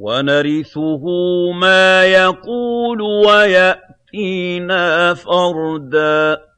وَنَرِثُهُ مَا يَقُولُ وَيَأْتِينَا فَرْدًا.